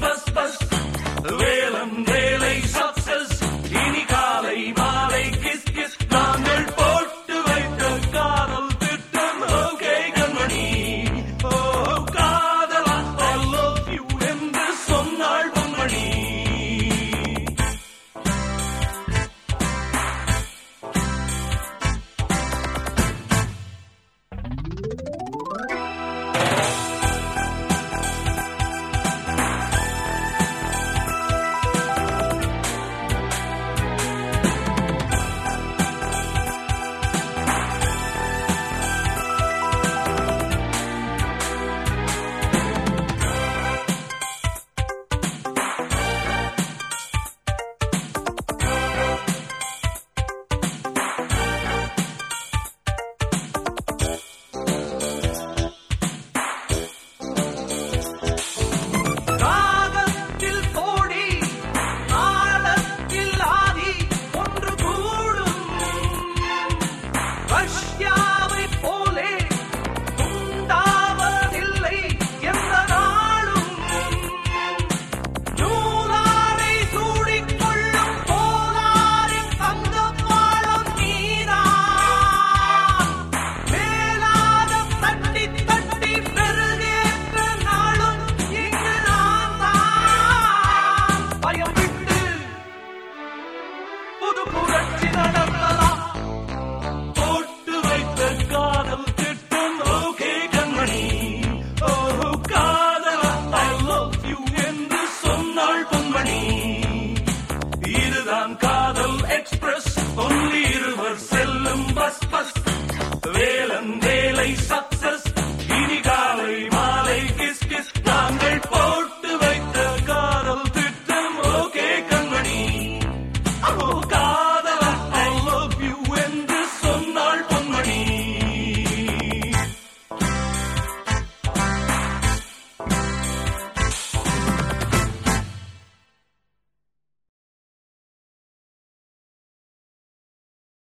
bus, bus.